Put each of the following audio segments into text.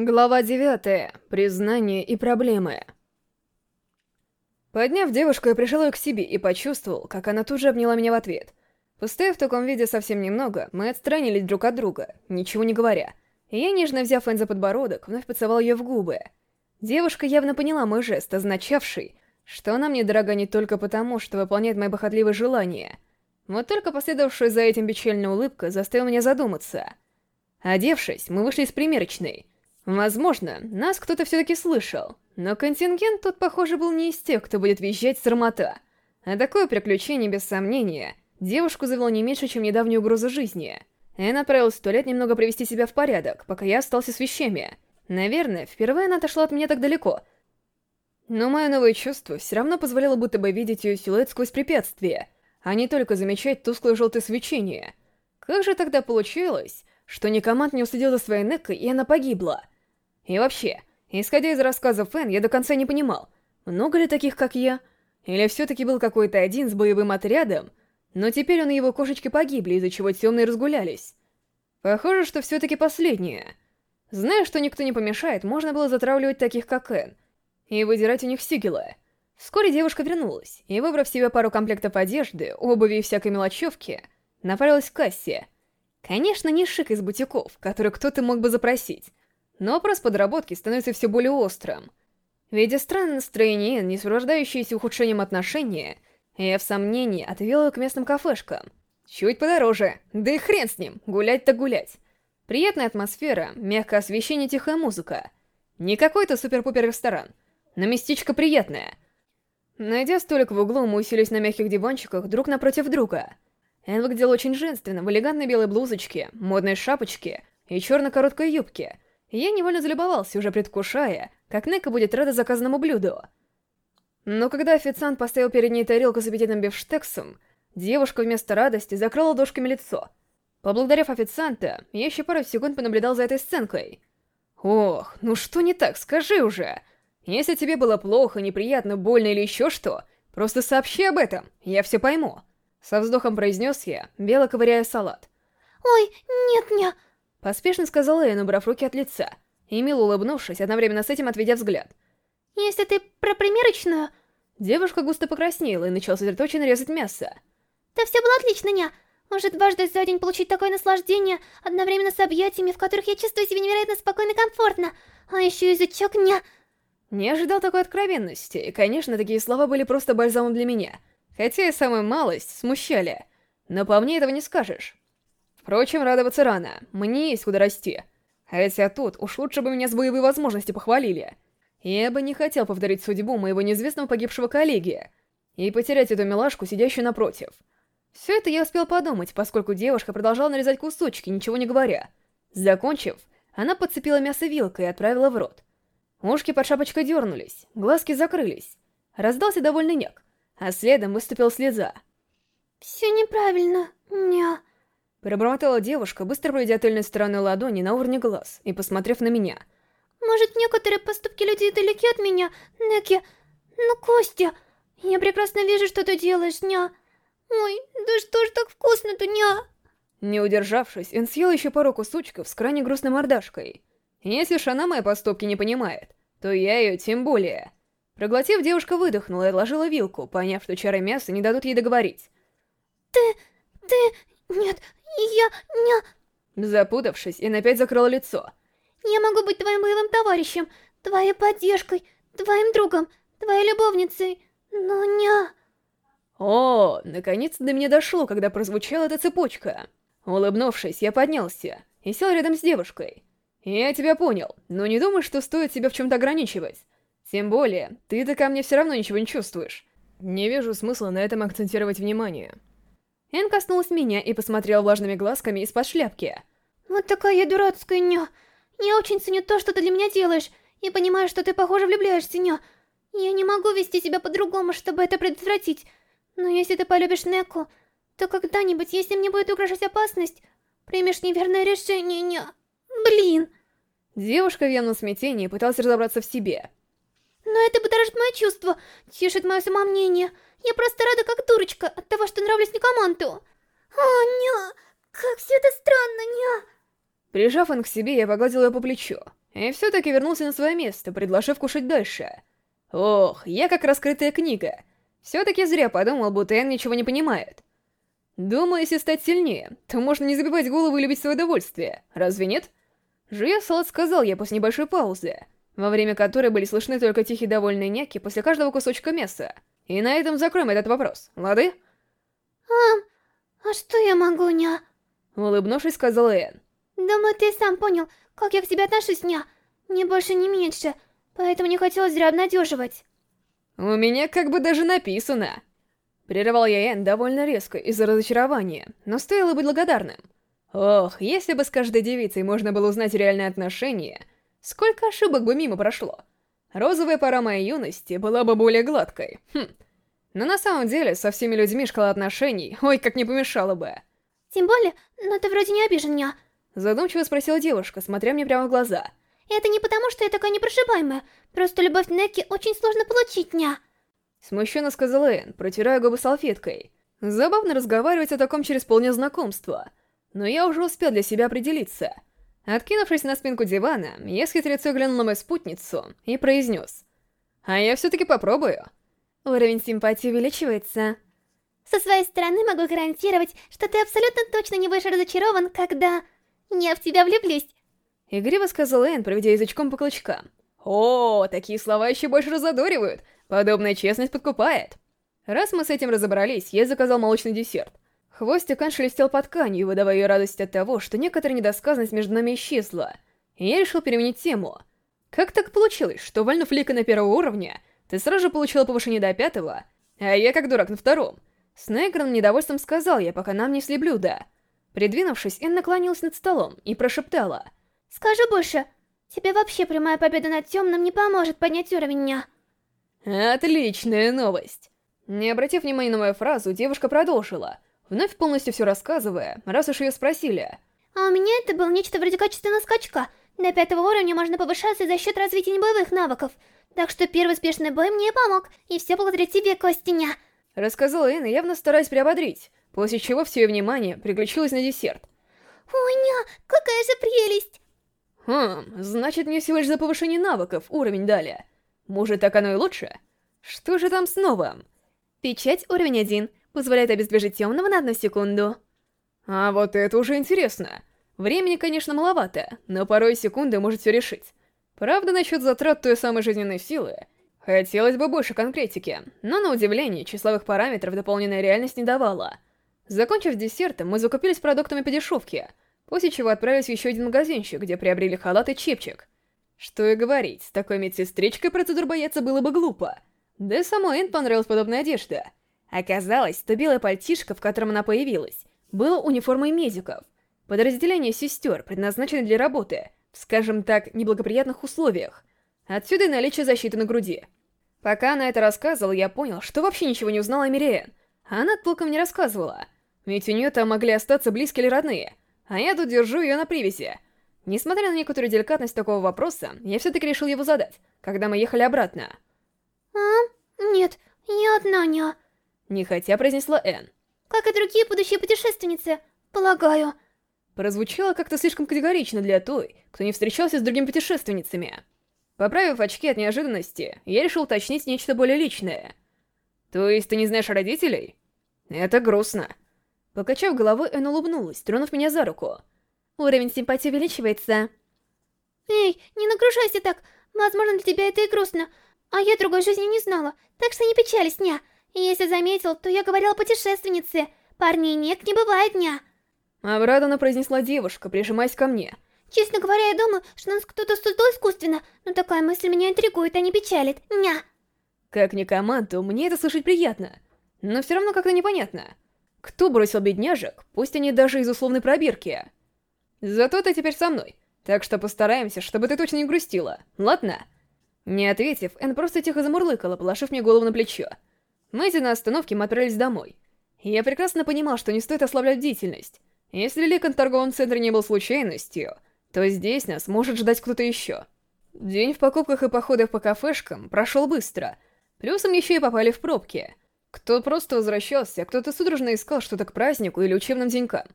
Глава 9. Признание и проблемы. Подняв девушку, я пришел ее к себе и почувствовал, как она тут же обняла меня в ответ. Постояв в таком виде совсем немного, мы отстранились друг от друга, ничего не говоря. И я, нежно взяв Энн за подбородок, вновь поцеловал ее в губы. Девушка явно поняла мой жест, означавший, что она мне дорога не только потому, что выполняет мои похотливые желания. Вот только последовавшая за этим печальная улыбка заставила меня задуматься. Одевшись, мы вышли из примерочной — Возможно, нас кто-то все-таки слышал, но контингент тут, похоже, был не из тех, кто будет визжать с армата. А такое приключение, без сомнения, девушку завело не меньше, чем недавняя угроза жизни. Энн отправилась в туалет немного привести себя в порядок, пока я остался с вещами. Наверное, впервые она отошла от меня так далеко. Но мое новое чувство все равно позволяло будто бы видеть ее силуэт сквозь препятствия, а не только замечать тусклое желтое свечение. Как же тогда получилось, что Никомат не уследил за своей Неккой, и она погибла? И вообще, исходя из рассказов Фэн, я до конца не понимал, много ли таких, как я? Или все-таки был какой-то один с боевым отрядом, но теперь он и его кошечки погибли, из-за чего темные разгулялись. Похоже, что все-таки последнее. Зная, что никто не помешает, можно было затравливать таких, как Эн, и выдирать у них сигилы. Вскоре девушка вернулась, и, выбрав себе пару комплектов одежды, обуви и всякой мелочевки, направилась к кассе. Конечно, не шик из бутиков, который кто-то мог бы запросить, но вопрос подработки становится все более острым. Видя странное настроение, не сопровождающееся ухудшением отношения, я в сомнении отвел ее к местным кафешкам. Чуть подороже, да и хрен с ним, гулять-то гулять. Приятная атмосфера, мягкое освещение, тихая музыка. Не какой-то супер-пупер ресторан, но местечко приятное. Найдя столик в углу, мы уселись на мягких диванчиках друг напротив друга. Эн выглядел очень женственно, в элегантной белой блузочке, модной шапочке и черно-короткой юбке — я невольно залюбовался, уже предвкушая, как Нека будет рада заказанному блюду. Но когда официант поставил перед ней тарелку с аппетитным бифштексом, девушка вместо радости закрыла ладошками лицо. Поблагодарив официанта, я еще пару секунд понаблюдал за этой сценкой. «Ох, ну что не так, скажи уже! Если тебе было плохо, неприятно, больно или еще что, просто сообщи об этом, я все пойму!» Со вздохом произнес я, бело ковыряя салат. «Ой, нет-не...» Поспешно сказала Энн, убрав руки от лица, и мило улыбнувшись, одновременно с этим отведя взгляд. «Если ты про примерочную...» Девушка густо покраснела и начала сосредоточенно резать мясо. «Да все было отлично, ня. Может, дважды за день получить такое наслаждение, одновременно с объятиями, в которых я чувствую себя невероятно спокойно и комфортно. А еще язычок, ня...» Не ожидал такой откровенности, и, конечно, такие слова были просто бальзамом для меня. Хотя и самую малость смущали. Но по мне этого не скажешь. Впрочем, радоваться рано, мне есть куда расти. А если тут, уж лучше бы меня с боевой возможности похвалили. Я бы не хотел повторить судьбу моего неизвестного погибшего коллеги и потерять эту милашку, сидящую напротив. Все это я успел подумать, поскольку девушка продолжала нарезать кусочки, ничего не говоря. Закончив, она подцепила мясо вилкой и отправила в рот. Ушки под шапочкой дернулись, глазки закрылись. Раздался довольный няк, а следом выступила слеза. «Все неправильно, ня...» Пробормотала девушка, быстро пройдя тыльной стороной ладони на уровне глаз и посмотрев на меня. «Может, некоторые поступки людей далеки от меня, Неки? Но, Костя, я прекрасно вижу, что ты делаешь, ня. Ой, да что ж так вкусно-то, ня?» Не удержавшись, он съел еще пару кусочков с крайне грустной мордашкой. Если уж она мои поступки не понимает, то я ее тем более. Проглотив, девушка выдохнула и отложила вилку, поняв, что чары мяса не дадут ей договорить. «Ты... ты... нет, я... не...» Запутавшись, и опять закрыла лицо. «Я могу быть твоим боевым товарищем, твоей поддержкой, твоим другом, твоей любовницей, но не...» О, наконец до меня дошло, когда прозвучала эта цепочка. Улыбнувшись, я поднялся и сел рядом с девушкой. Я тебя понял, но не думаю, что стоит себя в чем-то ограничивать. Тем более, ты-то ко мне все равно ничего не чувствуешь. Не вижу смысла на этом акцентировать внимание. Эн коснулась меня и посмотрел влажными глазками из-под шляпки. «Вот такая я дурацкая, ня. Я очень ценю то, что ты для меня делаешь, и понимаю, что ты, похоже, влюбляешься, ня. Я не могу вести себя по-другому, чтобы это предотвратить. Но если ты полюбишь Неку, то когда-нибудь, если мне будет угрожать опасность, примешь неверное решение, ня. Блин!» Девушка в явном смятении пыталась разобраться в себе. «Но это будоражит мои чувства, тешит мое самомнение». Я просто рада как дурочка от того, что нравлюсь Никоманту. О, ня, как все это странно, ня. Прижав он к себе, я погладил ее по плечу. И все-таки вернулся на свое место, предложив кушать дальше. Ох, я как раскрытая книга. Все-таки зря подумал, будто Энн ничего не понимает. Думаю, если стать сильнее, то можно не забивать голову и любить свое удовольствие, разве нет? Жуя салат сказал я после небольшой паузы, во время которой были слышны только тихие довольные няки после каждого кусочка мяса. И на этом закроем этот вопрос, лады? А, а что я могу, ня? Улыбнувшись, сказала Энн. Думаю, ты сам понял, как я к тебе отношусь, ня. Не больше, не меньше, поэтому не хотелось зря обнадеживать. У меня как бы даже написано. Прервал я Энн довольно резко из-за разочарования, но стоило быть благодарным. Ох, если бы с каждой девицей можно было узнать реальные отношения, сколько ошибок бы мимо прошло. Розовая пора моей юности была бы более гладкой. Хм. Но на самом деле, со всеми людьми шкала отношений, ой, как не помешало бы. Тем более, но ты вроде не обижен, ня. Задумчиво спросила девушка, смотря мне прямо в глаза. Это не потому, что я такая непрошибаемая, просто любовь Неки очень сложно получить, ня. Смущенно сказала Энн, протирая губы салфеткой. Забавно разговаривать о таком через полдня знакомства. Но я уже успел для себя определиться. Откинувшись на спинку дивана, я с хитрецой глянул на мою спутницу и произнес. «А я все-таки попробую». Уровень симпатии увеличивается. Со своей стороны могу гарантировать, что ты абсолютно точно не будешь разочарован, когда... я в тебя влюблюсь. Игриво сказал Энн, проведя язычком по клычкам. О, такие слова еще больше разодоривают. Подобная честность подкупает. Раз мы с этим разобрались, я заказал молочный десерт. Хвостик Ан шелестел под тканью, выдавая ее радость от того, что некоторая недосказанность между нами исчезла. И я решил переменить тему. Как так получилось, что вальнув Лика на первого уровня, ты сразу же получила повышение до пятого, а я как дурак на втором? С наигранным недовольством сказал я, пока нам несли блюда. Придвинувшись, Энн наклонилась над столом и прошептала. «Скажи больше, тебе вообще прямая победа над темным не поможет поднять уровень дня». Отличная новость. Не обратив внимания на мою фразу, девушка продолжила, вновь полностью все рассказывая, раз уж ее спросили. А у меня это было нечто вроде качественного скачка. До пятого уровня можно повышаться за счет развития небоевых навыков. Так что первый успешный бой мне помог, и все благодаря тебе, Костиня. Рассказала Инна, явно стараясь приободрить, после чего все ее внимание приключилось на десерт. Ой, ня, какая же прелесть! Хм, значит мне всего лишь за повышение навыков уровень дали. Может, так оно и лучше? Что же там с новым? Печать уровень 1 позволяет обездвижить темного на одну секунду. А вот это уже интересно. Времени, конечно, маловато, но порой секунды может все решить. Правда, насчет затрат той самой жизненной силы, хотелось бы больше конкретики, но на удивление числовых параметров дополненная реальность не давала. Закончив десертом, мы закупились продуктами по дешевке, после чего отправились в еще один магазинчик, где приобрели халат и чепчик. Что и говорить, с такой медсестричкой процедур бояться было бы глупо. Да и самой Энн понравилась подобная одежда. Оказалось, то белое пальтишко, в котором она появилась, было униформой медиков. Подразделение сестер, предназначенное для работы, в, скажем так, неблагоприятных условиях. Отсюда и наличие защиты на груди. Пока она это рассказывала, я понял, что вообще ничего не узнала о Мириэн. Она толком не рассказывала. Ведь у нее там могли остаться близкие или родные. А я тут держу ее на привязи. Несмотря на некоторую деликатность такого вопроса, я все-таки решил его задать, когда мы ехали обратно. «А? Нет, я одна не...» Нехотя произнесла Энн. «Как и другие будущие путешественницы, полагаю». Прозвучало как-то слишком категорично для той, кто не встречался с другими путешественницами. Поправив очки от неожиданности, я решил уточнить нечто более личное. «То есть ты не знаешь родителей?» «Это грустно». Покачав головой, Энн улыбнулась, тронув меня за руку. Уровень симпатии увеличивается. Эй, не нагружайся так. Возможно, для тебя это и грустно. А я другой жизни не знала, так что не печались, ня. Если заметил, то я говорила путешественнице. Парней нет, не бывает, ня. Обрадованно произнесла девушка, прижимаясь ко мне. Честно говоря, я думаю, что нас кто-то создал искусственно, но такая мысль меня интригует, а не печалит. Ня. Как ни команду, мне это слышать приятно. Но все равно как-то непонятно. Кто бросил бедняжек, пусть они даже из условной пробирки? Зато ты теперь со мной, так что постараемся, чтобы ты точно не грустила, ладно?» Не ответив, Энн просто тихо замурлыкала, положив мне голову на плечо. Мэйзи на остановке мы отправились домой. Я прекрасно понимал, что не стоит ослаблять бдительность. Если Ликон в торговом центре не был случайностью, то здесь нас может ждать кто-то еще. День в покупках и походах по кафешкам прошел быстро. Плюсом еще и попали в пробки. Кто просто возвращался, кто-то судорожно искал что-то к празднику или учебным денькам.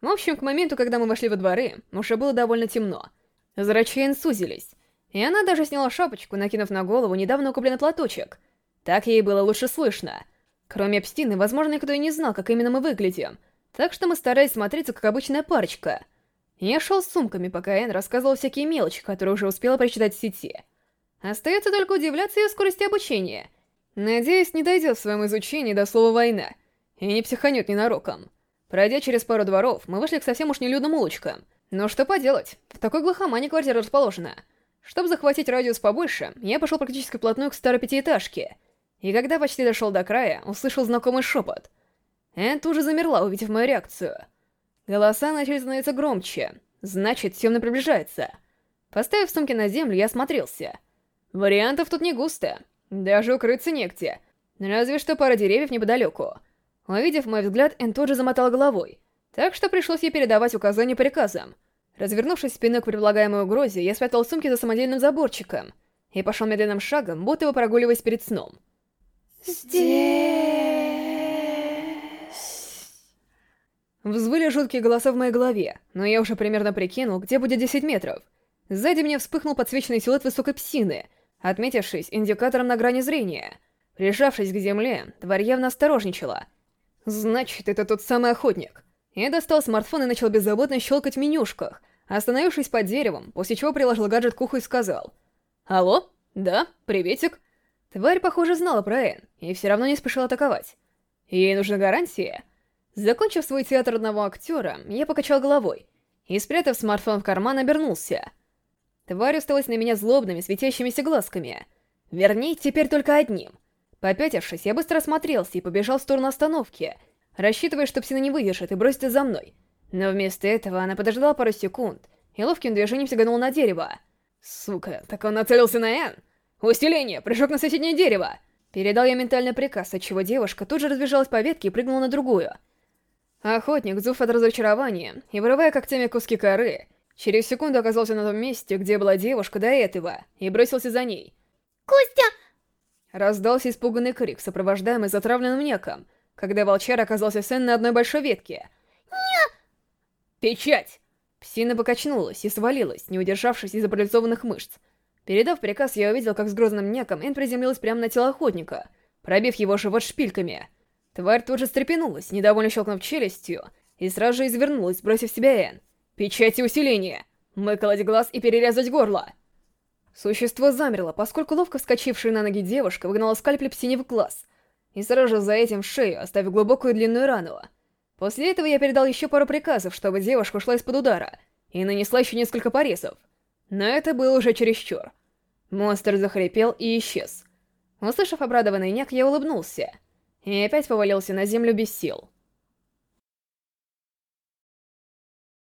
В общем, к моменту, когда мы вошли во дворы, уже было довольно темно. Зрачки Энн сузились, и она даже сняла шапочку, накинув на голову недавно купленный платочек. Так ей было лучше слышно. Кроме Эпстины, возможно, никто и не знал, как именно мы выглядим, так что мы старались смотреться как обычная парочка. Я шел с сумками, пока Энн рассказывал всякие мелочи, которые уже успела прочитать в сети. Остается только удивляться ее скорости обучения. Надеюсь, не дойдет в своем изучении до слова «война» и не психанет ненароком. Пройдя через пару дворов, мы вышли к совсем уж нелюдным улочкам. Но что поделать, в такой глухомане квартира расположена. Чтобы захватить радиус побольше, я пошел практически вплотную к старой пятиэтажке. И когда почти дошел до края, услышал знакомый шепот. Энн тут же замерла, увидев мою реакцию. Голоса начали становиться громче. Значит, темно приближается. Поставив сумки на землю, я осмотрелся. Вариантов тут не густо. Даже укрыться негде. Разве что пара деревьев неподалеку. Увидев мой взгляд, Энн тут же замотал головой. Так что пришлось ей передавать указания приказам. Развернувшись спиной к предполагаемой угрозе, я спрятал сумки за самодельным заборчиком и пошел медленным шагом, будто бы прогуливаясь перед сном. Здесь... Взвыли жуткие голоса в моей голове, но я уже примерно прикинул, где будет 10 метров. Сзади меня вспыхнул подсвеченный силуэт высокой псины, отметившись индикатором на грани зрения. Прижавшись к земле, тварь явно осторожничала. Значит, это тот самый охотник. Я достал смартфон и начал беззаботно щелкать в менюшках, остановившись под деревом, после чего приложил гаджет к уху и сказал. «Алло? Да? Приветик?» Тварь, похоже, знала про Энн, и все равно не спешила атаковать. Ей нужна гарантия. Закончив свой театр одного актера, я покачал головой и, спрятав смартфон в карман, обернулся. Тварь осталась на меня злобными, светящимися глазками. Вернее, теперь только одним. Попятившись, я быстро осмотрелся и побежал в сторону остановки, рассчитывая, что псина не выдержит и бросится за мной. Но вместо этого она подождала пару секунд и ловким движением сиганула на дерево. Сука, так он нацелился на Энн? Усиление! Прыжок на соседнее дерево! Передал я ментальный приказ, отчего девушка тут же разбежалась по ветке и прыгнула на другую. Охотник, зув от разочарования, и вырывая когтями куски коры, через секунду оказался на том месте, где была девушка до этого, и бросился за ней. Костя! Раздался испуганный крик, сопровождаемый затравленным неком, когда волчар оказался с Энн на одной большой ветке. Нет! «Печать!» Псина покачнулась и свалилась, не удержавшись из-за парализованных мышц. Передав приказ, я увидел, как с грозным неком Энн приземлилась прямо на тело охотника, пробив его живот шпильками. Тварь тут же встрепенулась, недовольно щелкнув челюстью, и сразу же извернулась, бросив себя Энн. «Печать и усиление! Мыкалать глаз и перерезать горло!» Существо замерло, поскольку ловко вскочившая на ноги девушка выгнала скальпель псине в глаз, и сразу же за этим шею, оставив глубокую длинную рану. После этого я передал еще пару приказов, чтобы девушка ушла из-под удара, и нанесла еще несколько порезов. Но это было уже чересчур. Монстр захрипел и исчез. Услышав обрадованный няк, я улыбнулся. И опять повалился на землю без сил.